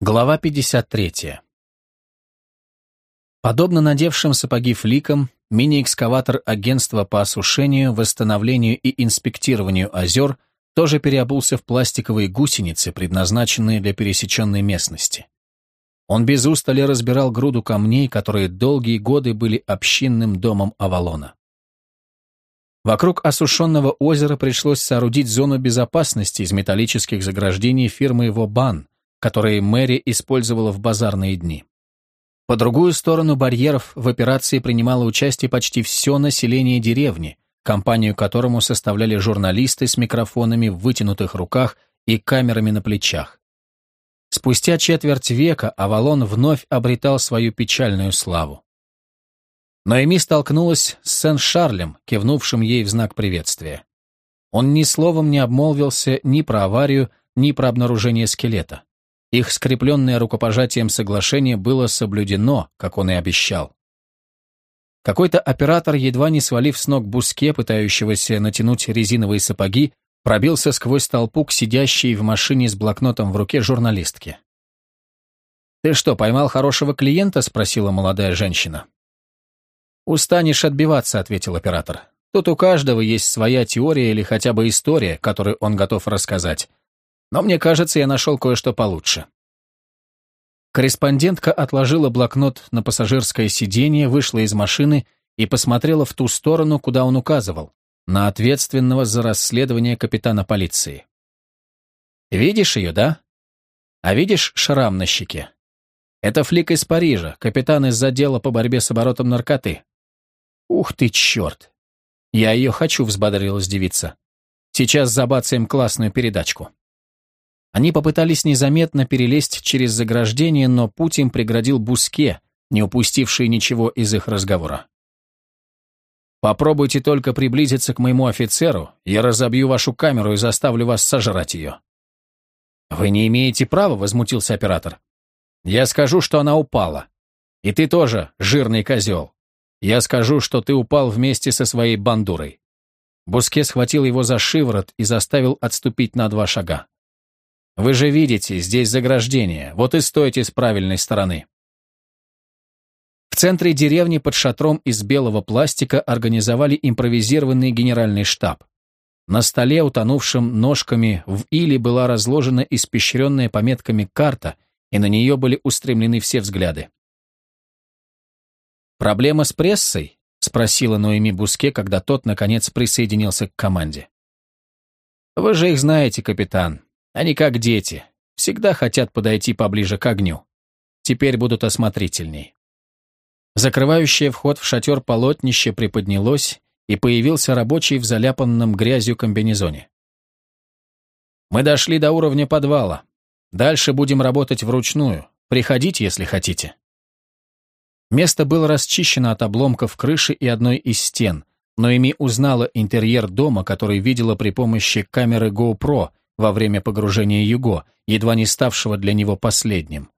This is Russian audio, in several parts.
Глава 53. Подобно надевшим сапоги фликам, мини-экскаватор агентства по осушению, восстановлению и инспектированию озер тоже переобулся в пластиковые гусеницы, предназначенные для пересеченной местности. Он без устали разбирал груду камней, которые долгие годы были общинным домом Авалона. Вокруг осушенного озера пришлось соорудить зону безопасности из металлических заграждений фирмы Вобан, которые Мэри использовала в базарные дни. По другую сторону барьеров в операции принимало участие почти все население деревни, компанию которому составляли журналисты с микрофонами в вытянутых руках и камерами на плечах. Спустя четверть века Авалон вновь обретал свою печальную славу. Но Эми столкнулась с Сен-Шарлем, кивнувшим ей в знак приветствия. Он ни словом не обмолвился ни про аварию, ни про обнаружение скелета. Их скрепленное рукопожатием соглашение было соблюдено, как он и обещал. Какой-то оператор, едва не свалив с ног Буске, пытающегося натянуть резиновые сапоги, пробился сквозь толпу к сидящей в машине с блокнотом в руке журналистке. «Ты что, поймал хорошего клиента?» — спросила молодая женщина. «Устанешь отбиваться», — ответил оператор. «Тут у каждого есть своя теория или хотя бы история, которую он готов рассказать. Но мне кажется, я нашел кое-что получше. Корреспондентка отложила блокнот на пассажирское сиденье, вышла из машины и посмотрела в ту сторону, куда он указывал, на ответственного за расследование капитана полиции. «Видишь ее, да? А видишь шрам на щеке? Это флик из Парижа, капитан из отдела по борьбе с оборотом наркоты. Ух ты, черт! Я ее хочу, взбодрилась девица. Сейчас забацаем классную передачку. Они попытались незаметно перелезть через заграждение, но путь им преградил Буске, не упустивший ничего из их разговора. «Попробуйте только приблизиться к моему офицеру, я разобью вашу камеру и заставлю вас сожрать ее». «Вы не имеете права», — возмутился оператор. «Я скажу, что она упала. И ты тоже, жирный козел. Я скажу, что ты упал вместе со своей бандурой». Буске схватил его за шиворот и заставил отступить на два шага. Вы же видите, здесь заграждение, вот и стойте с правильной стороны. В центре деревни под шатром из белого пластика организовали импровизированный генеральный штаб. На столе, утонувшем ножками в иле, была разложена испещренная пометками карта, и на нее были устремлены все взгляды. «Проблема с прессой?» — спросила Ноэми Буске, когда тот, наконец, присоединился к команде. «Вы же их знаете, капитан. Они как дети, всегда хотят подойти поближе к огню. Теперь будут осмотрительней. Закрывающее вход в шатер полотнище приподнялось, и появился рабочий в заляпанном грязью комбинезоне. «Мы дошли до уровня подвала. Дальше будем работать вручную. Приходите, если хотите». Место было расчищено от обломков крыши и одной из стен, но Эми узнала интерьер дома, который видела при помощи камеры GoPro, во время погружения Юго, едва не ставшего для него последним.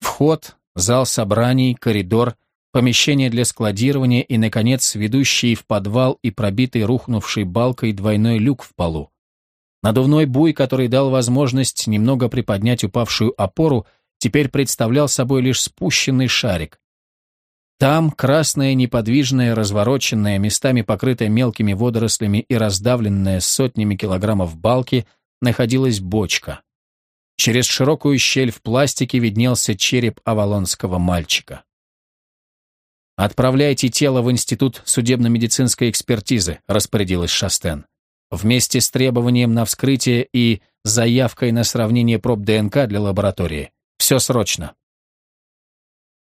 Вход, зал собраний, коридор, помещение для складирования и, наконец, ведущий в подвал и пробитый рухнувшей балкой двойной люк в полу. Надувной буй, который дал возможность немного приподнять упавшую опору, теперь представлял собой лишь спущенный шарик. Там красная, неподвижная, развороченная, местами покрытая мелкими водорослями и раздавленная сотнями килограммов балки – находилась бочка. Через широкую щель в пластике виднелся череп авалонского мальчика. «Отправляйте тело в Институт судебно-медицинской экспертизы», распорядилась Шастен. «Вместе с требованием на вскрытие и заявкой на сравнение проб ДНК для лаборатории. Все срочно».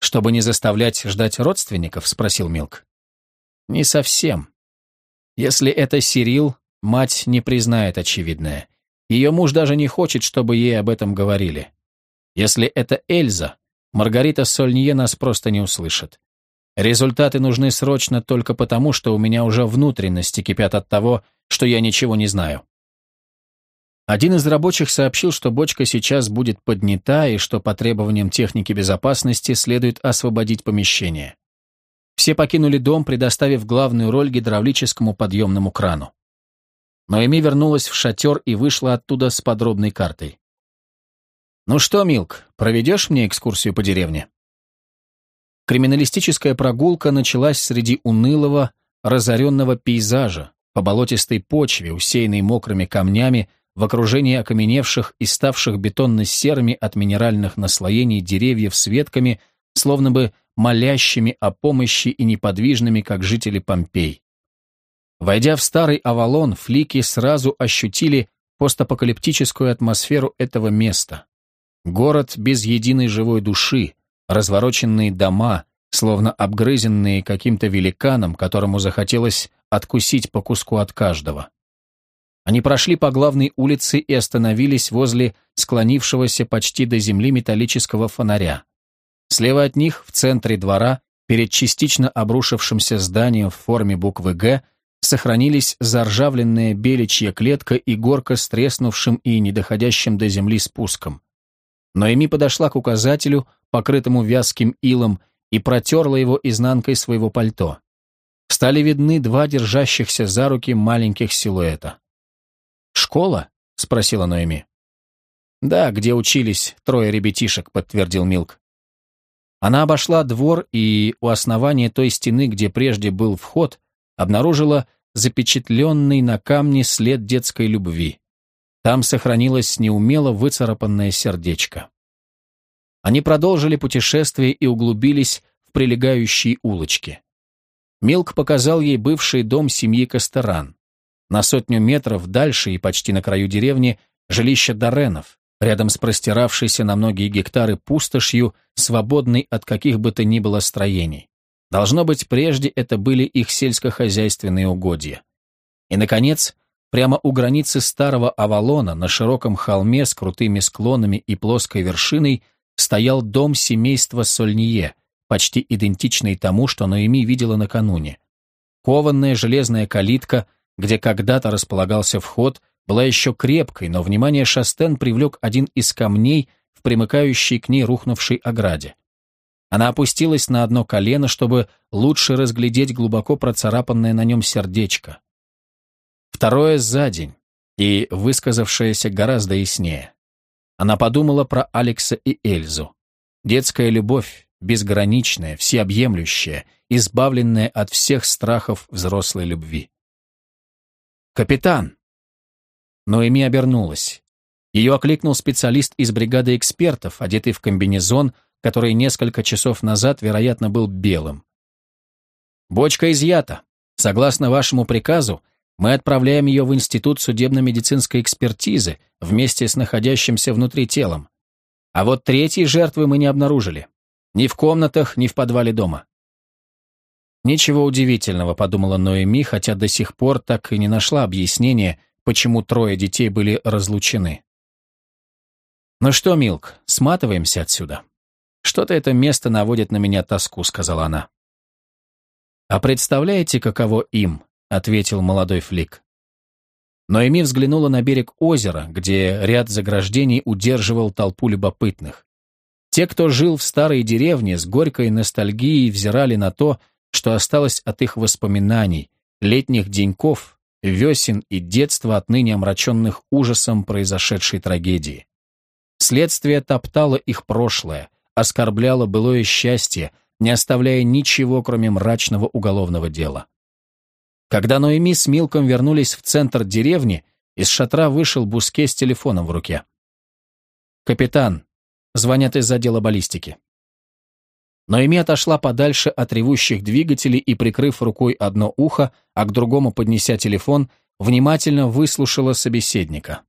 «Чтобы не заставлять ждать родственников?» — спросил Милк. «Не совсем. Если это Сирил, мать не признает очевидное. Ее муж даже не хочет, чтобы ей об этом говорили. Если это Эльза, Маргарита Сольнье нас просто не услышит. Результаты нужны срочно только потому, что у меня уже внутренности кипят от того, что я ничего не знаю. Один из рабочих сообщил, что бочка сейчас будет поднята и что по требованиям техники безопасности следует освободить помещение. Все покинули дом, предоставив главную роль гидравлическому подъемному крану. Но Эми вернулась в шатер и вышла оттуда с подробной картой. «Ну что, Милк, проведешь мне экскурсию по деревне?» Криминалистическая прогулка началась среди унылого, разоренного пейзажа, по болотистой почве, усеянной мокрыми камнями, в окружении окаменевших и ставших бетонно-серыми от минеральных наслоений деревьев с ветками, словно бы молящими о помощи и неподвижными, как жители Помпей. Войдя в старый Авалон, флики сразу ощутили постапокалиптическую атмосферу этого места. Город без единой живой души, развороченные дома, словно обгрызенные каким-то великаном, которому захотелось откусить по куску от каждого. Они прошли по главной улице и остановились возле склонившегося почти до земли металлического фонаря. Слева от них, в центре двора, перед частично обрушившимся зданием в форме буквы «Г», сохранились заржавленная беличья клетка и горка с треснувшим и недоходящим до земли спуском. Но Эми подошла к указателю, покрытому вязким илом, и протерла его изнанкой своего пальто. Стали видны два держащихся за руки маленьких силуэта. «Школа?» — спросила Ноэми. «Да, где учились трое ребятишек», — подтвердил Милк. Она обошла двор и у основания той стены, где прежде был вход, обнаружила запечатленный на камне след детской любви. Там сохранилось неумело выцарапанное сердечко. Они продолжили путешествие и углубились в прилегающие улочки. Милк показал ей бывший дом семьи Кастеран. На сотню метров дальше и почти на краю деревни жилище Доренов, рядом с простиравшейся на многие гектары пустошью, свободной от каких бы то ни было строений. Должно быть, прежде это были их сельскохозяйственные угодья. И, наконец, прямо у границы старого Авалона, на широком холме с крутыми склонами и плоской вершиной, стоял дом семейства Сольние, почти идентичный тому, что Ноэми видела накануне. Кованная железная калитка, где когда-то располагался вход, была еще крепкой, но внимание Шастен привлек один из камней в примыкающей к ней рухнувшей ограде. Она опустилась на одно колено, чтобы лучше разглядеть глубоко процарапанное на нем сердечко. Второе за день, и высказавшееся гораздо яснее. Она подумала про Алекса и Эльзу. Детская любовь, безграничная, всеобъемлющая, избавленная от всех страхов взрослой любви. «Капитан!» Ноэми обернулась. Ее окликнул специалист из бригады экспертов, одетый в комбинезон, который несколько часов назад, вероятно, был белым. «Бочка изъята. Согласно вашему приказу, мы отправляем ее в Институт судебно-медицинской экспертизы вместе с находящимся внутри телом. А вот третьей жертвы мы не обнаружили. Ни в комнатах, ни в подвале дома. Ничего удивительного, подумала Ноэми, хотя до сих пор так и не нашла объяснения, почему трое детей были разлучены. «Ну что, Милк, сматываемся отсюда. Что-то это место наводит на меня тоску», — сказала она. «А представляете, каково им?» — ответил молодой флик. Ноэми взглянула на берег озера, где ряд заграждений удерживал толпу любопытных. Те, кто жил в старой деревне, с горькой ностальгией взирали на то, что осталось от их воспоминаний, летних деньков, весен и детства, отныне омраченных ужасом произошедшей трагедии. Следствие топтало их прошлое, оскорбляло былое счастье, не оставляя ничего, кроме мрачного уголовного дела. Когда Ноэми с Милком вернулись в центр деревни, из шатра вышел Буске с телефоном в руке. «Капитан, звонят из отдела баллистики». Ноэми отошла подальше от ревущих двигателей и, прикрыв рукой одно ухо, а к другому поднеся телефон, внимательно выслушала собеседника.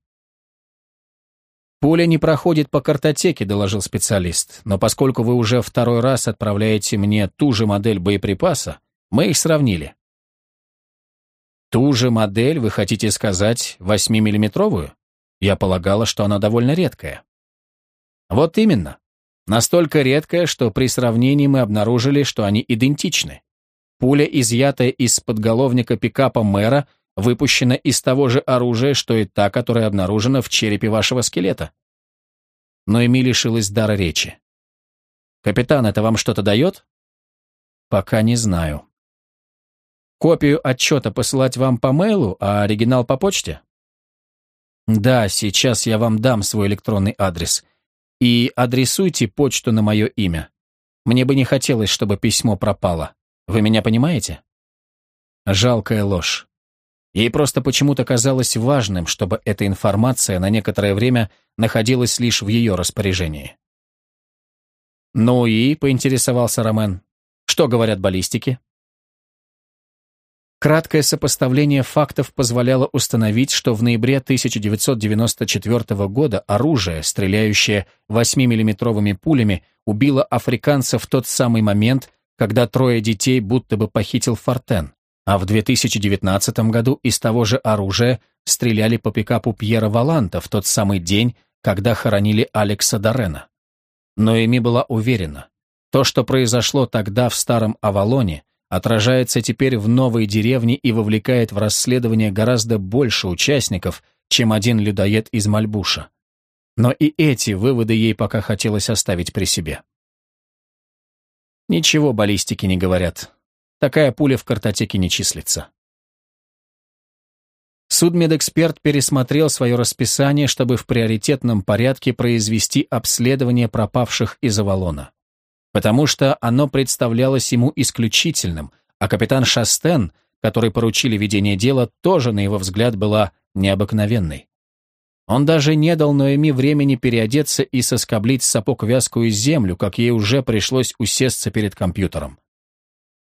«Пуля не проходит по картотеке», — доложил специалист, «но поскольку вы уже второй раз отправляете мне ту же модель боеприпаса, мы их сравнили. Ту же модель, вы хотите сказать, 8-миллиметровую? Я полагала, что она довольно редкая. Вот именно. Настолько редкая, что при сравнении мы обнаружили, что они идентичны. Пуля, изъятая из подголовника пикапа мэра, выпущена из того же оружия, что и та, которая обнаружена в черепе вашего скелета. Но Эми лишилась дара речи. «Капитан, это вам что-то дает?» «Пока не знаю», Копию отчета посылать вам по мейлу, а оригинал по почте? Да, сейчас я вам дам свой электронный адрес. И адресуйте почту на мое имя. Мне бы не хотелось, чтобы письмо пропало. Вы меня понимаете? Жалкая ложь. Ей просто почему-то казалось важным, чтобы эта информация на некоторое время находилась лишь в ее распоряжении. «Ну и?» — поинтересовался Ромен. «Что говорят баллистики?» Краткое сопоставление фактов позволяло установить, что в ноябре 1994 года оружие, стреляющее 8-миллиметровыми пулями, убило африканца в тот самый момент, когда трое детей будто бы похитил Фортен, а в 2019 году из того же оружия стреляли по пикапу Пьера Валанта в тот самый день, когда хоронили Алекса Дорена. Но Эми была уверена, то, что произошло тогда в Старом Авалоне, отражается теперь в новой деревне и вовлекает в расследование гораздо больше участников, чем один людоед из Мальбуша. Но и эти выводы ей пока хотелось оставить при себе. Ничего баллистики не говорят. Такая пуля в картотеке не числится. Судмедэксперт пересмотрел свое расписание, чтобы в приоритетном порядке произвести обследование пропавших из Авалона потому что оно представлялось ему исключительным, а капитан Шастен, который поручили ведение дела, тоже, на его взгляд, была необыкновенной. Он даже не дал Ноэми времени переодеться и соскоблить сапог вязкую землю, как ей уже пришлось усесться перед компьютером.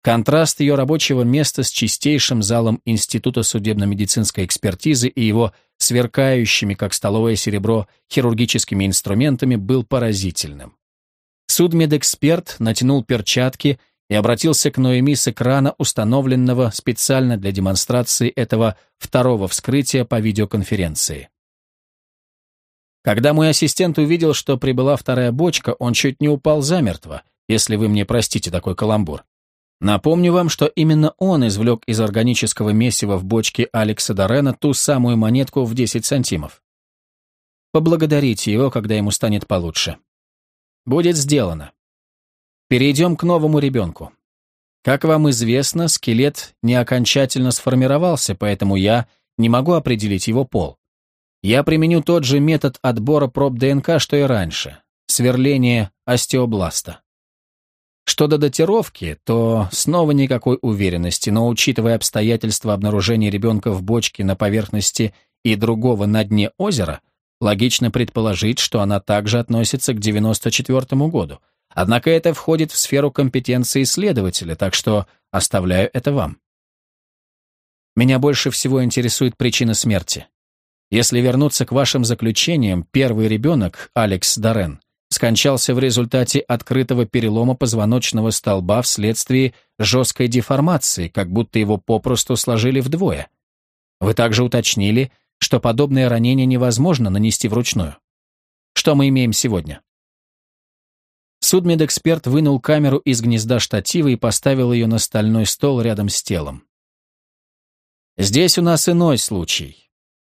Контраст ее рабочего места с чистейшим залом Института судебно-медицинской экспертизы и его сверкающими, как столовое серебро, хирургическими инструментами был поразительным. Судмедэксперт натянул перчатки и обратился к Ноэми с экрана, установленного специально для демонстрации этого второго вскрытия по видеоконференции. Когда мой ассистент увидел, что прибыла вторая бочка, он чуть не упал замертво, если вы мне простите такой каламбур. Напомню вам, что именно он извлек из органического месива в бочке Алекса Дорена ту самую монетку в 10 сантимов. Поблагодарите его, когда ему станет получше. Будет сделано. Перейдем к новому ребенку. Как вам известно, скелет не окончательно сформировался, поэтому я не могу определить его пол. Я применю тот же метод отбора проб ДНК, что и раньше. Сверление остеобласта. Что до датировки, то снова никакой уверенности, но учитывая обстоятельства обнаружения ребенка в бочке на поверхности и другого на дне озера, Логично предположить, что она также относится к 94 году. Однако это входит в сферу компетенции исследователя, так что оставляю это вам. Меня больше всего интересует причина смерти. Если вернуться к вашим заключениям, первый ребенок, Алекс Дорен, скончался в результате открытого перелома позвоночного столба вследствие жесткой деформации, как будто его попросту сложили вдвое. Вы также уточнили, что подобное ранение невозможно нанести вручную. Что мы имеем сегодня? Судмедэксперт вынул камеру из гнезда штатива и поставил ее на стальной стол рядом с телом. Здесь у нас иной случай.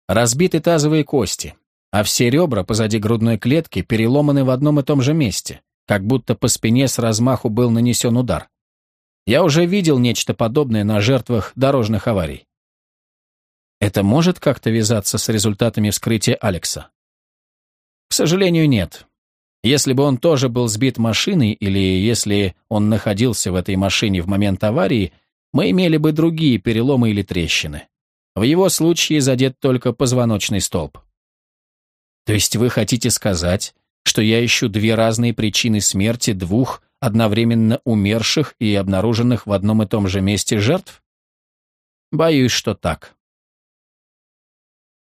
Разбиты тазовые кости, а все ребра позади грудной клетки переломаны в одном и том же месте, как будто по спине с размаху был нанесен удар. Я уже видел нечто подобное на жертвах дорожных аварий. Это может как-то вязаться с результатами вскрытия Алекса? К сожалению, нет. Если бы он тоже был сбит машиной, или если он находился в этой машине в момент аварии, мы имели бы другие переломы или трещины. В его случае задет только позвоночный столб. То есть вы хотите сказать, что я ищу две разные причины смерти двух одновременно умерших и обнаруженных в одном и том же месте жертв? Боюсь, что так.